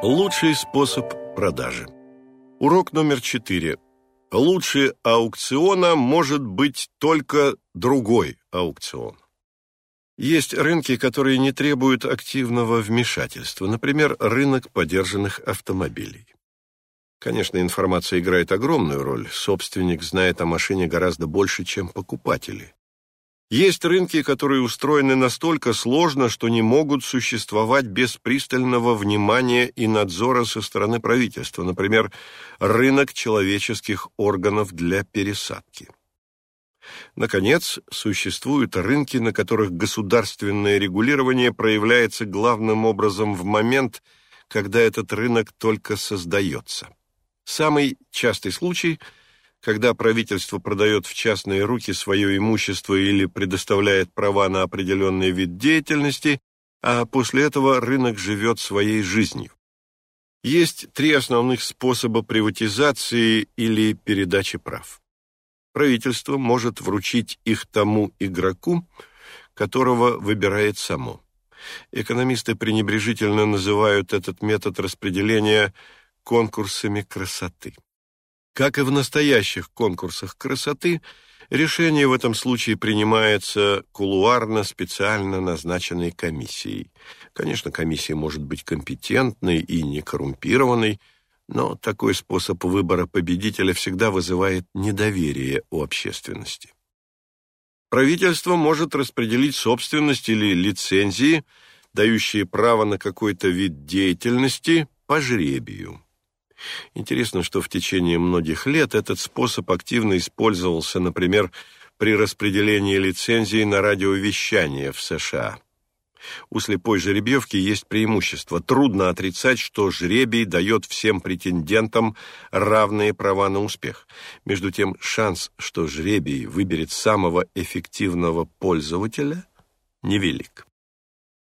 Лучший способ продажи. Урок номер четыре. Лучше аукциона может быть только другой аукцион. Есть рынки, которые не требуют активного вмешательства, например, рынок подержанных автомобилей. Конечно, информация играет огромную роль. Собственник знает о машине гораздо больше, чем покупатели. Есть рынки, которые устроены настолько сложно, что не могут существовать без пристального внимания и надзора со стороны правительства, например, рынок человеческих органов для пересадки. Наконец, существуют рынки, на которых государственное регулирование проявляется главным образом в момент, когда этот рынок только создается. Самый частый случай – когда правительство продает в частные руки свое имущество или предоставляет права на определенный вид деятельности, а после этого рынок живет своей жизнью. Есть три основных способа приватизации или передачи прав. Правительство может вручить их тому игроку, которого выбирает само. Экономисты пренебрежительно называют этот метод распределения конкурсами красоты. Как и в настоящих конкурсах красоты, решение в этом случае принимается кулуарно специально назначенной комиссией. Конечно, комиссия может быть компетентной и не коррумпированной, но такой способ выбора победителя всегда вызывает недоверие у общественности. Правительство может распределить собственность или лицензии, дающие право на какой-то вид деятельности, по жребию. Интересно, что в течение многих лет этот способ активно использовался, например, при распределении лицензий на радиовещание в США. У слепой жеребьевки есть преимущество. Трудно отрицать, что жребий дает всем претендентам равные права на успех. Между тем, шанс, что жребий выберет самого эффективного пользователя, невелик.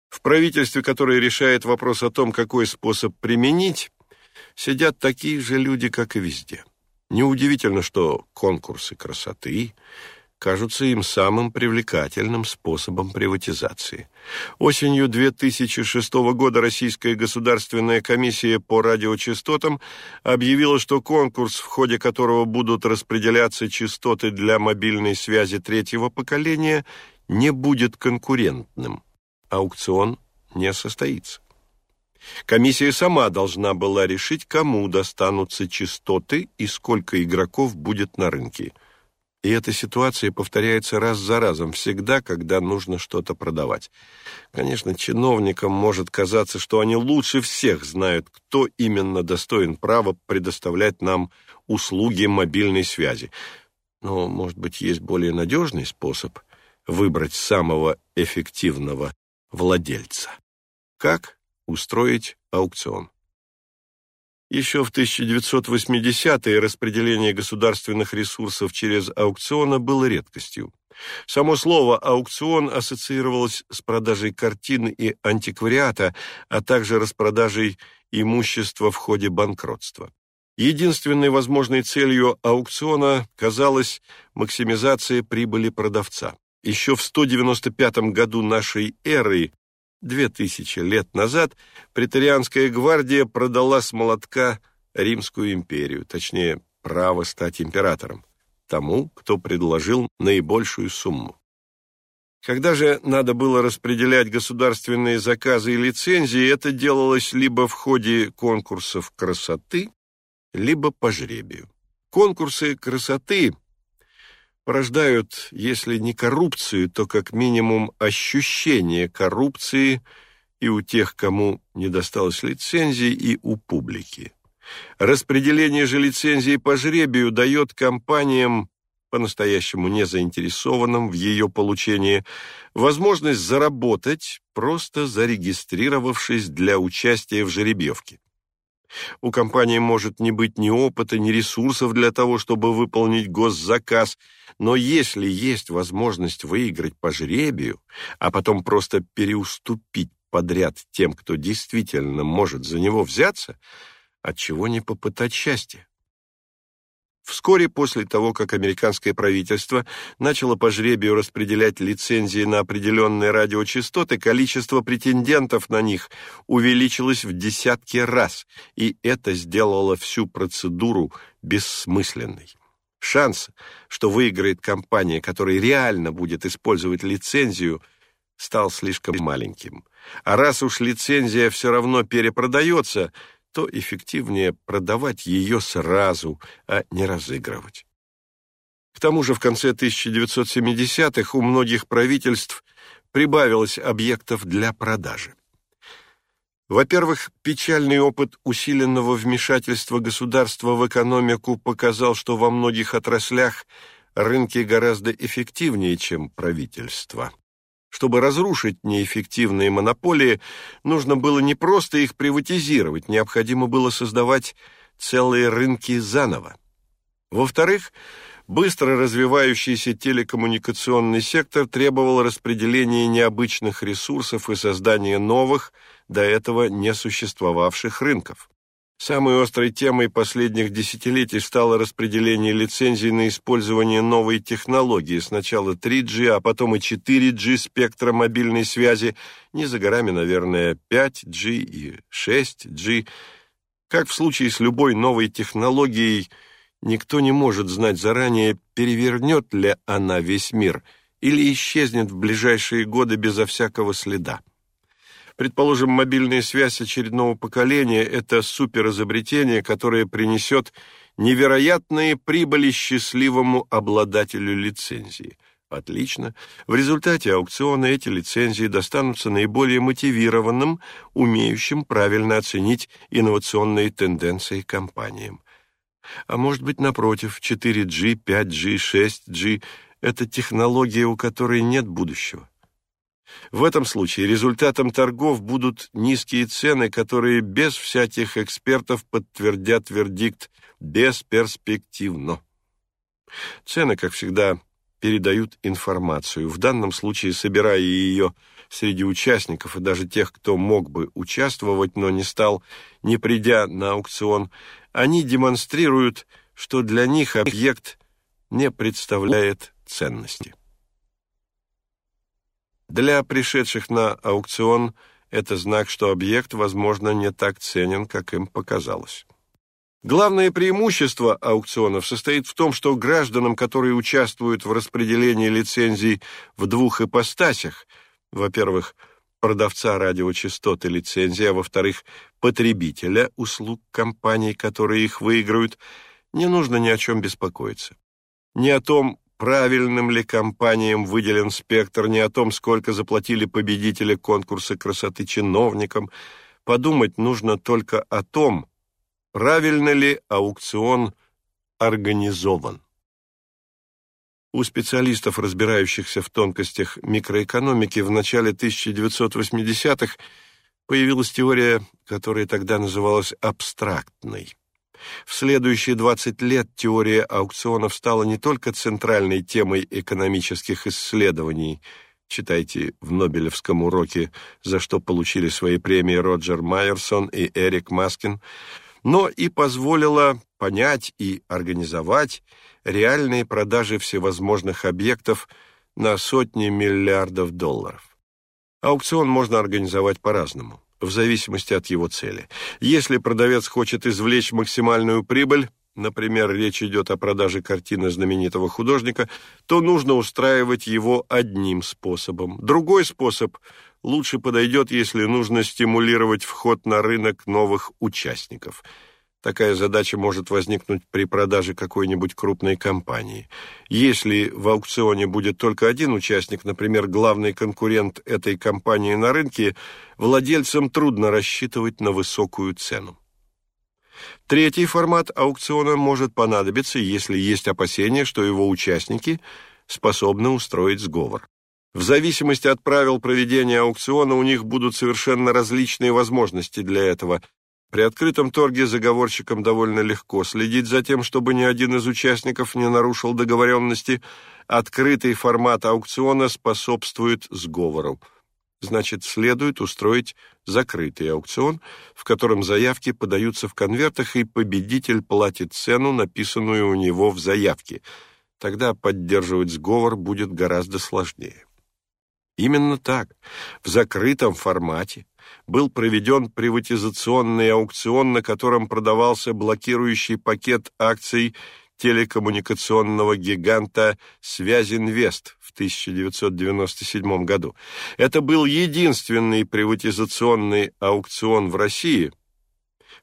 В правительстве, которое решает вопрос о том, какой способ применить, сидят такие же люди, как и везде. Неудивительно, что конкурсы красоты кажутся им самым привлекательным способом приватизации. Осенью 2006 года Российская государственная комиссия по радиочастотам объявила, что конкурс, в ходе которого будут распределяться частоты для мобильной связи третьего поколения, не будет конкурентным. Аукцион не состоится. Комиссия сама должна была решить, кому достанутся частоты и сколько игроков будет на рынке. И эта ситуация повторяется раз за разом, всегда, когда нужно что-то продавать. Конечно, чиновникам может казаться, что они лучше всех знают, кто именно достоин права предоставлять нам услуги мобильной связи. Но, может быть, есть более надежный способ выбрать самого эффективного владельца. Как? Устроить аукцион. Еще в 1980-е распределение государственных ресурсов через аукционы было редкостью. Само слово «аукцион» ассоциировалось с продажей картин и антиквариата, а также распродажей имущества в ходе банкротства. Единственной возможной целью аукциона казалась максимизация прибыли продавца. Еще в 195 году нашей эры Две тысячи лет назад претарианская гвардия продала с молотка Римскую империю, точнее, право стать императором, тому, кто предложил наибольшую сумму. Когда же надо было распределять государственные заказы и лицензии, это делалось либо в ходе конкурсов красоты, либо по жребию. Конкурсы красоты порождают, если не коррупцию, то как минимум ощущение коррупции и у тех, кому не досталось лицензии, и у публики. Распределение же лицензии по жребию дает компаниям, по-настоящему не заинтересованным в ее получении, возможность заработать, просто зарегистрировавшись для участия в жеребьевке. У компании может не быть ни опыта, ни ресурсов для того, чтобы выполнить госзаказ, но если есть возможность выиграть по жребию, а потом просто переуступить подряд тем, кто действительно может за него взяться, отчего не попытать счастье? Вскоре после того, как американское правительство начало по жребию распределять лицензии на определенные радиочастоты, количество претендентов на них увеличилось в десятки раз, и это сделало всю процедуру бессмысленной. Шанс, что выиграет компания, которая реально будет использовать лицензию, стал слишком маленьким. А раз уж лицензия все равно перепродается – то эффективнее продавать ее сразу, а не разыгрывать. К тому же в конце 1970-х у многих правительств прибавилось объектов для продажи. Во-первых, печальный опыт усиленного вмешательства государства в экономику показал, что во многих отраслях рынки гораздо эффективнее, чем правительство. Чтобы разрушить неэффективные монополии, нужно было не просто их приватизировать, необходимо было создавать целые рынки заново. Во-вторых, быстро развивающийся телекоммуникационный сектор требовал распределения необычных ресурсов и создания новых, до этого не существовавших рынков. Самой острой темой последних десятилетий стало распределение лицензий на использование новой технологии, сначала 3G, а потом и 4G спектра мобильной связи, не за горами, наверное, 5G и 6G. Как в случае с любой новой технологией, никто не может знать заранее, перевернет ли она весь мир или исчезнет в ближайшие годы безо всякого следа. Предположим, мобильная связь очередного поколения – это суперизобретение, которое принесет невероятные прибыли счастливому обладателю лицензии. Отлично. В результате аукциона эти лицензии достанутся наиболее мотивированным, умеющим правильно оценить инновационные тенденции компаниям. А может быть, напротив, 4G, 5G, 6G – это технология, у которой нет будущего. В этом случае результатом торгов будут низкие цены, которые без всяких экспертов подтвердят вердикт «бесперспективно». Цены, как всегда, передают информацию, в данном случае собирая ее среди участников и даже тех, кто мог бы участвовать, но не стал, не придя на аукцион, они демонстрируют, что для них объект не представляет ценности. Для пришедших на аукцион это знак, что объект, возможно, не так ценен, как им показалось. Главное преимущество аукционов состоит в том, что гражданам, которые участвуют в распределении лицензий в двух ипостасях, во-первых, продавца радиочастот и лицензии, а во-вторых, потребителя услуг компаний, которые их выиграют, не нужно ни о чем беспокоиться. Ни о том, правильным ли компаниям выделен спектр, не о том, сколько заплатили победители конкурса красоты чиновникам. Подумать нужно только о том, правильно ли аукцион организован. У специалистов, разбирающихся в тонкостях микроэкономики, в начале 1980-х появилась теория, которая тогда называлась абстрактной. В следующие 20 лет теория аукционов стала не только центральной темой экономических исследований, читайте в Нобелевском уроке, за что получили свои премии Роджер Майерсон и Эрик Маскин, но и позволила понять и организовать реальные продажи всевозможных объектов на сотни миллиардов долларов. Аукцион можно организовать по-разному в зависимости от его цели. Если продавец хочет извлечь максимальную прибыль, например, речь идет о продаже картины знаменитого художника, то нужно устраивать его одним способом. Другой способ лучше подойдет, если нужно стимулировать вход на рынок новых участников – Такая задача может возникнуть при продаже какой-нибудь крупной компании. Если в аукционе будет только один участник, например, главный конкурент этой компании на рынке, владельцам трудно рассчитывать на высокую цену. Третий формат аукциона может понадобиться, если есть опасения, что его участники способны устроить сговор. В зависимости от правил проведения аукциона у них будут совершенно различные возможности для этого, при открытом торге заговорщикам довольно легко следить за тем, чтобы ни один из участников не нарушил договоренности. Открытый формат аукциона способствует сговору. значит, следует устроить закрытый аукцион, в котором заявки подаются в конвертах, и победитель платит цену, написанную у него в заявке. Тогда поддерживать сговор будет гораздо сложнее. Именно так, в закрытом формате, был проведен приватизационный аукцион, на котором продавался блокирующий пакет акций телекоммуникационного гиганта «Связинвест» в 1997 году. Это был единственный приватизационный аукцион в России,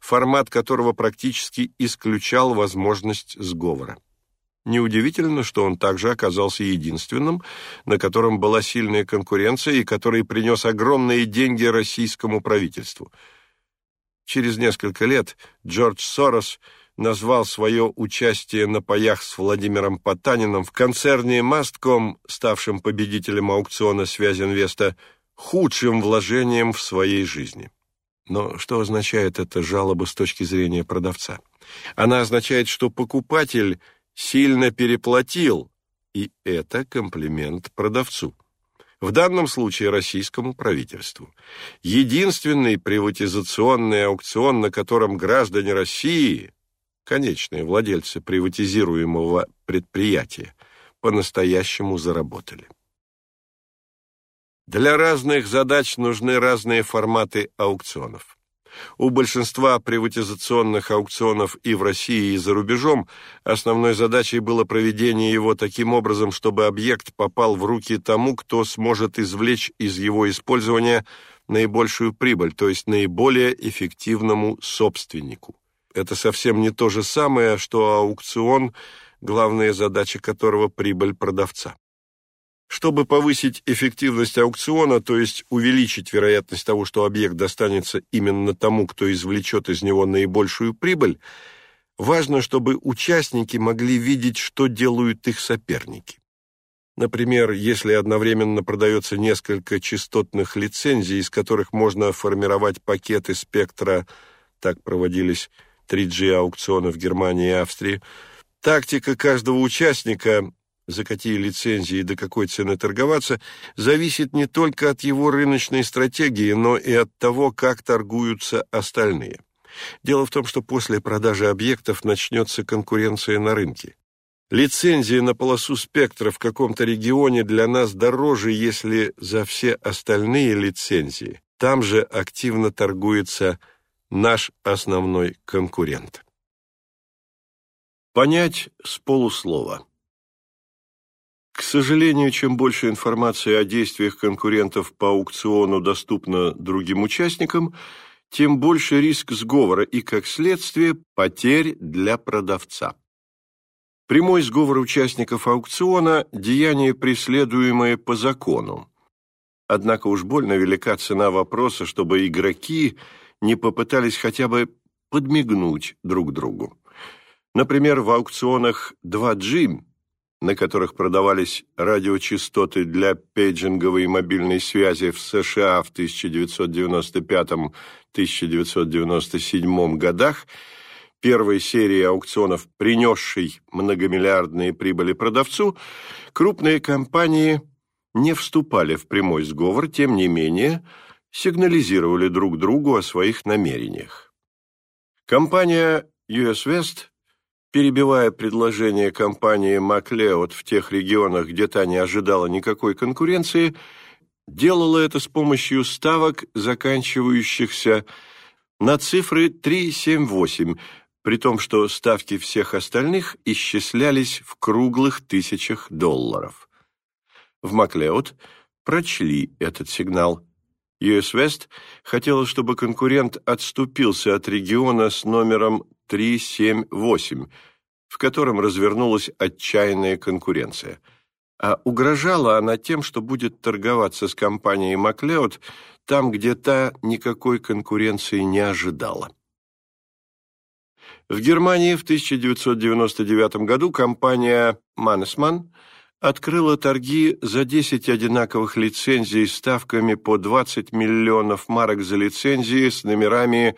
формат которого практически исключал возможность сговора. Неудивительно, что он также оказался единственным, на котором была сильная конкуренция и который принес огромные деньги российскому правительству. Через несколько лет Джордж Сорос – назвал свое участие на паях с Владимиром Потаниным в концерне «Мастком», ставшем победителем аукциона «Связинвеста», худшим вложением в своей жизни. Но что означает эта жалоба с точки зрения продавца? Она означает, что покупатель сильно переплатил, и это комплимент продавцу. В данном случае российскому правительству. Единственный приватизационный аукцион, на котором граждане России конечные владельцы приватизируемого предприятия, по-настоящему заработали. Для разных задач нужны разные форматы аукционов. У большинства приватизационных аукционов и в России, и за рубежом основной задачей было проведение его таким образом, чтобы объект попал в руки тому, кто сможет извлечь из его использования наибольшую прибыль, то есть наиболее эффективному собственнику это совсем не то же самое, что аукцион, главная задача которого – прибыль продавца. Чтобы повысить эффективность аукциона, то есть увеличить вероятность того, что объект достанется именно тому, кто извлечет из него наибольшую прибыль, важно, чтобы участники могли видеть, что делают их соперники. Например, если одновременно продается несколько частотных лицензий, из которых можно формировать пакеты спектра, так проводились 3G-аукционы в Германии и Австрии, тактика каждого участника, за какие лицензии и до какой цены торговаться, зависит не только от его рыночной стратегии, но и от того, как торгуются остальные. Дело в том, что после продажи объектов начнется конкуренция на рынке. Лицензия на полосу спектра в каком-то регионе для нас дороже, если за все остальные лицензии там же активно торгуется наш основной конкурент. Понять с полуслова. К сожалению, чем больше информации о действиях конкурентов по аукциону доступно другим участникам, тем больше риск сговора и, как следствие, потерь для продавца. Прямой сговор участников аукциона – деяние, преследуемое по закону. Однако уж больно велика цена вопроса, чтобы игроки – не попытались хотя бы подмигнуть друг другу. Например, в аукционах 2G, на которых продавались радиочастоты для пейджинговой мобильной связи в США в 1995-1997 годах, первой серии аукционов, принесшей многомиллиардные прибыли продавцу, крупные компании не вступали в прямой сговор, тем не менее – сигнализировали друг другу о своих намерениях. Компания US West, перебивая предложение компании MacLeod в тех регионах, где та не ожидала никакой конкуренции, делала это с помощью ставок, заканчивающихся на цифры 378, при том, что ставки всех остальных исчислялись в круглых тысячах долларов. В Маклеод прочли этот сигнал. US West хотела, чтобы конкурент отступился от региона с номером 378, в котором развернулась отчаянная конкуренция. А угрожала она тем, что будет торговаться с компанией Маклеод там, где та никакой конкуренции не ожидала. В Германии в 1999 году компания Mannesmann открыла торги за 10 одинаковых лицензий ставками по 20 миллионов марок за лицензии с номерами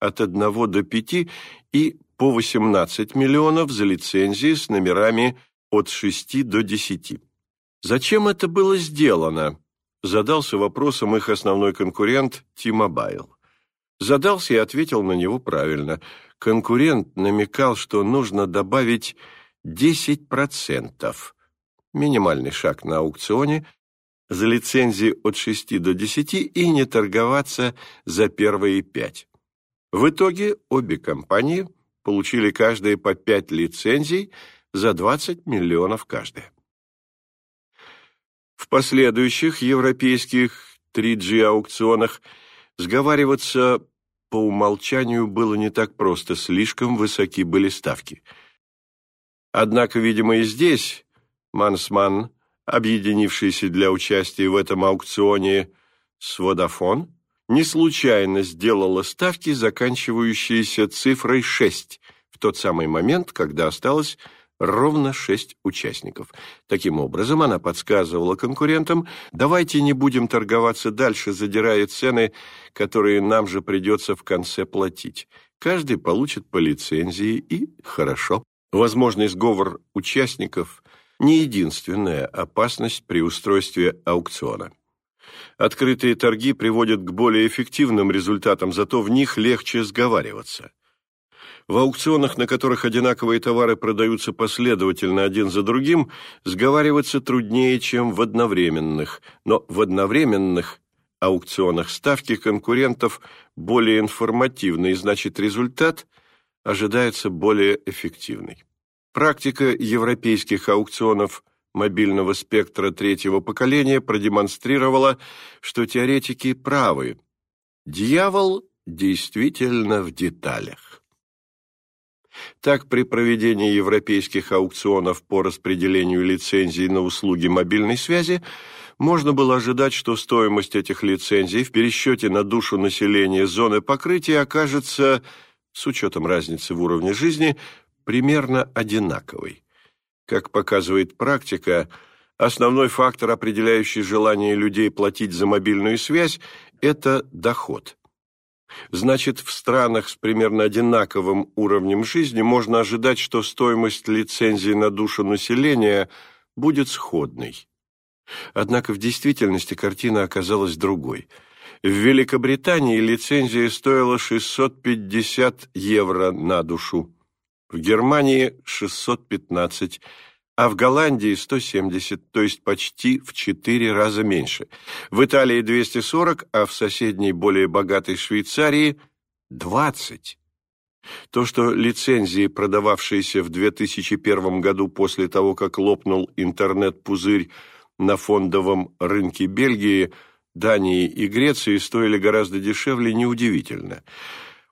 от 1 до 5 и по 18 миллионов за лицензии с номерами от 6 до 10. Зачем это было сделано? задался вопросом их основной конкурент T-Mobile. Задался и ответил на него правильно. Конкурент намекал, что нужно добавить 10%, минимальный шаг на аукционе, за лицензии от 6 до 10 и не торговаться за первые пять. В итоге обе компании получили каждые по 5 лицензий за 20 миллионов каждая. В последующих европейских 3G-аукционах сговариваться по умолчанию было не так просто, слишком высоки были ставки. Однако, видимо, и здесь Мансман, объединившийся для участия в этом аукционе с Vodafone, не случайно сделала ставки, заканчивающиеся цифрой 6, в тот самый момент, когда осталось ровно шесть участников. Таким образом, она подсказывала конкурентам, давайте не будем торговаться дальше, задирая цены, которые нам же придется в конце платить. Каждый получит по лицензии, и хорошо. Возможный сговор участников – не единственная опасность при устройстве аукциона. Открытые торги приводят к более эффективным результатам, зато в них легче сговариваться. В аукционах, на которых одинаковые товары продаются последовательно один за другим, сговариваться труднее, чем в одновременных, но в одновременных аукционах ставки конкурентов более информативны, и значит результат ожидается более эффективный. Практика европейских аукционов мобильного спектра третьего поколения продемонстрировала, что теоретики правы. Дьявол действительно в деталях. Так, при проведении европейских аукционов по распределению лицензий на услуги мобильной связи можно было ожидать, что стоимость этих лицензий в пересчете на душу населения зоны покрытия окажется, с учетом разницы в уровне жизни, примерно одинаковой. Как показывает практика, основной фактор, определяющий желание людей платить за мобильную связь, это доход – Значит, в странах с примерно одинаковым уровнем жизни можно ожидать, что стоимость лицензии на душу населения будет сходной. Однако в действительности картина оказалась другой. В Великобритании лицензия стоила 650 евро на душу, в Германии – 615 а в Голландии 170, то есть почти в 4 раза меньше. В Италии 240, а в соседней более богатой Швейцарии 20. То, что лицензии, продававшиеся в 2001 году после того, как лопнул интернет-пузырь на фондовом рынке Бельгии, Дании и Греции, стоили гораздо дешевле, неудивительно.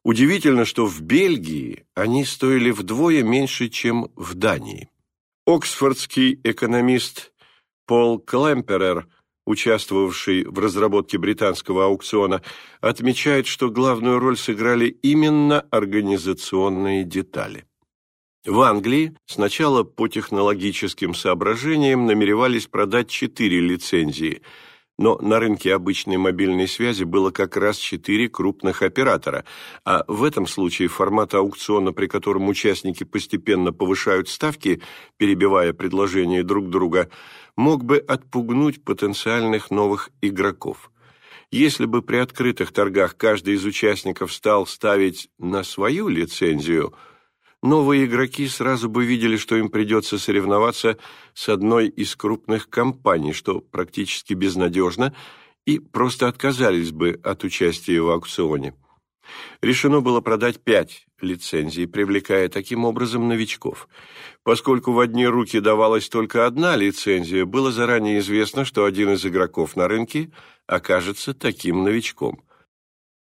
Удивительно, что в Бельгии они стоили вдвое меньше, чем в Дании. Оксфордский экономист Пол Клемперер, участвовавший в разработке британского аукциона, отмечает, что главную роль сыграли именно организационные детали. В Англии сначала по технологическим соображениям намеревались продать четыре лицензии – но на рынке обычной мобильной связи было как раз четыре крупных оператора, а в этом случае формат аукциона, при котором участники постепенно повышают ставки, перебивая предложения друг друга, мог бы отпугнуть потенциальных новых игроков. Если бы при открытых торгах каждый из участников стал ставить на свою лицензию – новые игроки сразу бы видели, что им придется соревноваться с одной из крупных компаний, что практически безнадежно, и просто отказались бы от участия в аукционе. Решено было продать пять лицензий, привлекая таким образом новичков. Поскольку в одни руки давалась только одна лицензия, было заранее известно, что один из игроков на рынке окажется таким новичком.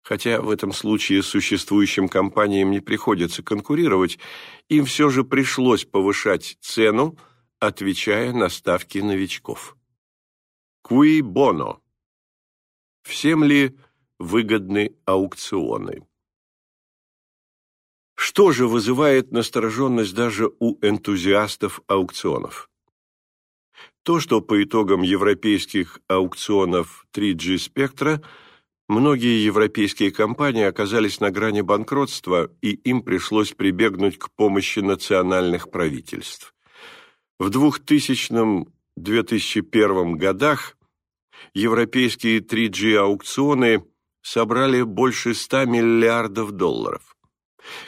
Хотя в этом случае существующим компаниям не приходится конкурировать, им все же пришлось повышать цену, отвечая на ставки новичков. Куи боно. Всем ли выгодны аукционы? Что же вызывает настороженность даже у энтузиастов аукционов? То, что по итогам европейских аукционов 3G спектра – Многие европейские компании оказались на грани банкротства, и им пришлось прибегнуть к помощи национальных правительств. В 2000-2001 годах Европейские 3G-аукционы собрали больше 100 миллиардов долларов.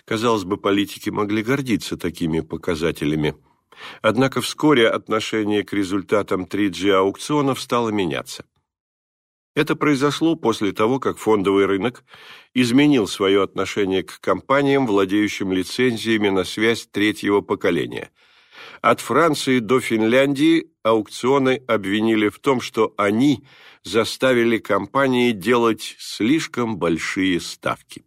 Казалось бы, политики могли гордиться такими показателями. Однако вскоре отношение к результатам 3G-аукционов стало меняться. Это произошло после того, как фондовый рынок изменил свое отношение к компаниям, владеющим лицензиями на связь третьего поколения. От Франции до Финляндии аукционы обвинили в том, что они заставили компании делать слишком большие ставки.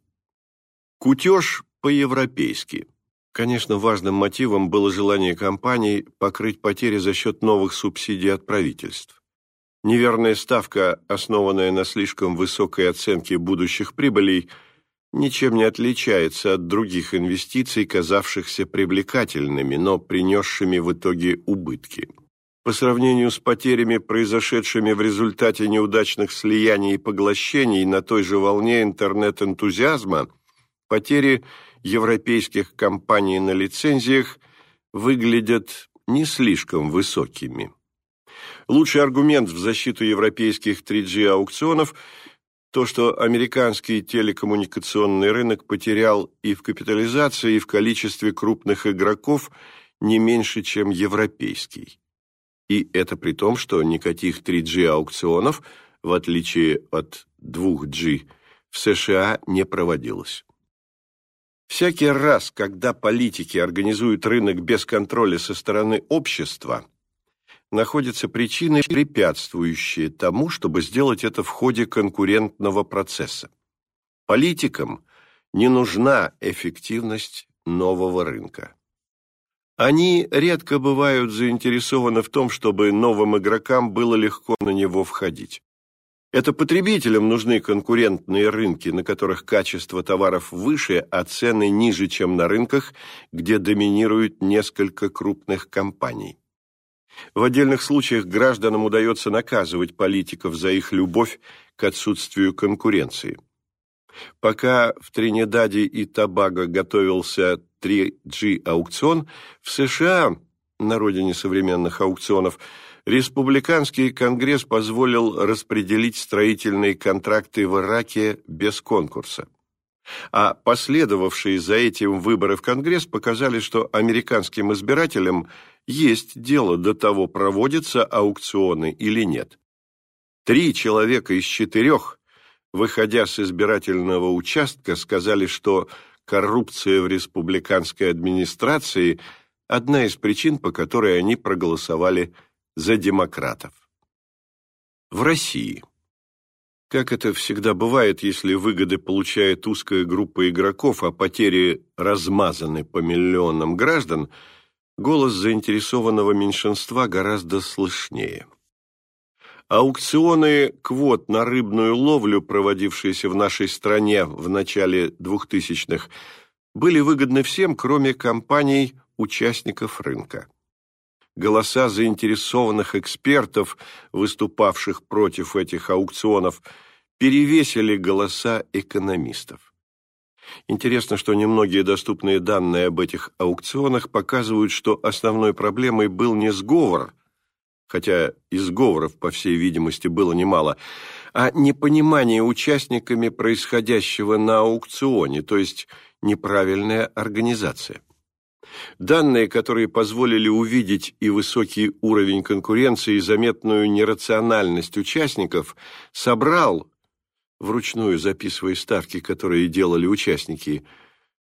Кутеж по-европейски. Конечно, важным мотивом было желание компаний покрыть потери за счет новых субсидий от правительств. Неверная ставка, основанная на слишком высокой оценке будущих прибылей, ничем не отличается от других инвестиций, казавшихся привлекательными, но принесшими в итоге убытки. По сравнению с потерями, произошедшими в результате неудачных слияний и поглощений на той же волне интернет-энтузиазма, потери европейских компаний на лицензиях выглядят не слишком высокими. Лучший аргумент в защиту европейских 3G-аукционов – то, что американский телекоммуникационный рынок потерял и в капитализации, и в количестве крупных игроков не меньше, чем европейский. И это при том, что никаких 3G-аукционов, в отличие от 2G, в США не проводилось. Всякий раз, когда политики организуют рынок без контроля со стороны общества, находятся причины, препятствующие тому, чтобы сделать это в ходе конкурентного процесса. Политикам не нужна эффективность нового рынка. Они редко бывают заинтересованы в том, чтобы новым игрокам было легко на него входить. Это потребителям нужны конкурентные рынки, на которых качество товаров выше, а цены ниже, чем на рынках, где доминируют несколько крупных компаний. В отдельных случаях гражданам удается наказывать политиков за их любовь к отсутствию конкуренции. Пока в Тринидаде и Тобаго готовился 3G-аукцион, в США, на родине современных аукционов, Республиканский конгресс позволил распределить строительные контракты в Ираке без конкурса. А последовавшие за этим выборы в Конгресс показали, что американским избирателям есть дело до того, проводятся аукционы или нет. Три человека из четырех, выходя с избирательного участка, сказали, что коррупция в республиканской администрации – одна из причин, по которой они проголосовали за демократов. В России. Как это всегда бывает, если выгоды получает узкая группа игроков, а потери размазаны по миллионам граждан, голос заинтересованного меньшинства гораздо слышнее. Аукционы квот на рыбную ловлю, проводившиеся в нашей стране в начале 2000-х, были выгодны всем, кроме компаний, участников рынка голоса заинтересованных экспертов, выступавших против этих аукционов, перевесили голоса экономистов. Интересно, что немногие доступные данные об этих аукционах показывают, что основной проблемой был не сговор, хотя и сговоров, по всей видимости, было немало, а непонимание участниками происходящего на аукционе, то есть неправильная организация. Данные, которые позволили увидеть и высокий уровень конкуренции, и заметную нерациональность участников, собрал, вручную записывая ставки, которые делали участники,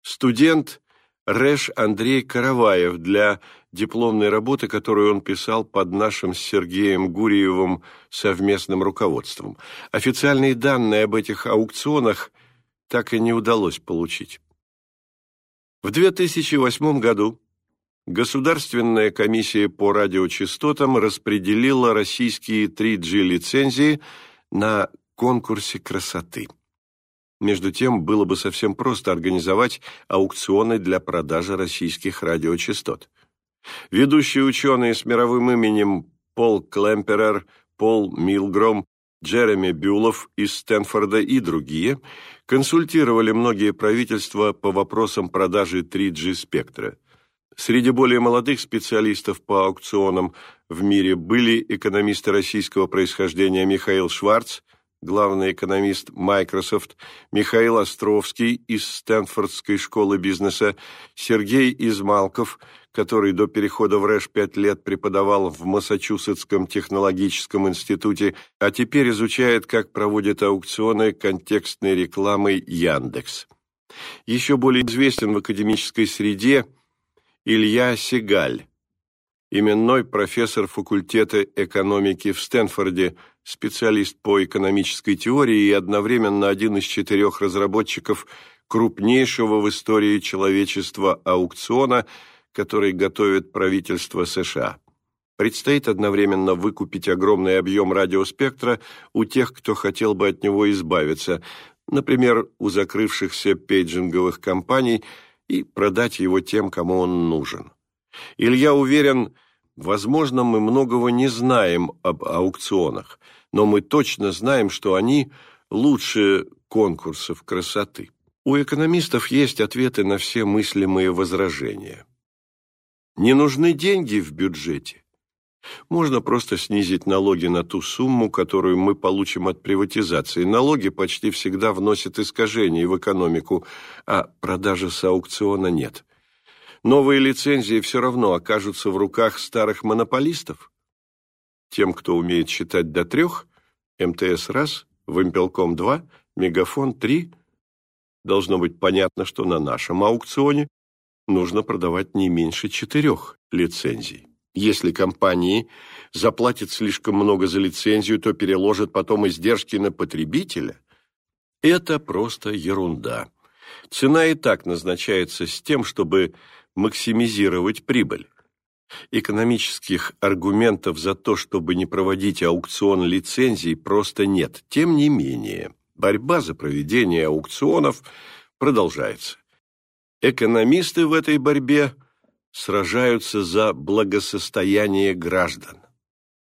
студент Рэш Андрей Караваев для дипломной работы, которую он писал под нашим с Сергеем Гуриевым совместным руководством. Официальные данные об этих аукционах так и не удалось получить. В 2008 году Государственная комиссия по радиочастотам распределила российские 3G-лицензии на конкурсе красоты. Между тем, было бы совсем просто организовать аукционы для продажи российских радиочастот. Ведущие ученые с мировым именем Пол Клемперер, Пол Милгром, Джереми Бюлов из Стэнфорда и другие консультировали многие правительства по вопросам продажи 3G спектра. Среди более молодых специалистов по аукционам в мире были экономисты российского происхождения Михаил Шварц, главный экономист Microsoft, Михаил Островский из Стэнфордской школы бизнеса, Сергей Измалков, который до перехода в РЭШ пять лет преподавал в Массачусетском технологическом институте, а теперь изучает, как проводят аукционы контекстной рекламы Яндекс. Еще более известен в академической среде – Илья Сигаль, именной профессор факультета экономики в Стэнфорде, специалист по экономической теории и одновременно один из четырех разработчиков крупнейшего в истории человечества аукциона, который готовит правительство США. Предстоит одновременно выкупить огромный объем радиоспектра у тех, кто хотел бы от него избавиться, например, у закрывшихся пейджинговых компаний – и продать его тем, кому он нужен. Илья уверен, возможно, мы многого не знаем об аукционах, но мы точно знаем, что они лучше конкурсов красоты. У экономистов есть ответы на все мыслимые возражения. Не нужны деньги в бюджете. Можно просто снизить налоги на ту сумму, которую мы получим от приватизации. Налоги почти всегда вносят искажения в экономику, а продажи с аукциона нет. Новые лицензии все равно окажутся в руках старых монополистов. Тем, кто умеет считать до трех, МТС раз, Вымпелком два, Мегафон три, должно быть понятно, что на нашем аукционе нужно продавать не меньше четырех лицензий. Если компании заплатят слишком много за лицензию, то переложат потом издержки на потребителя. Это просто ерунда. Цена и так назначается с тем, чтобы максимизировать прибыль. Экономических аргументов за то, чтобы не проводить аукцион лицензий, просто нет. Тем не менее, борьба за проведение аукционов продолжается. Экономисты в этой борьбе – сражаются за благосостояние граждан.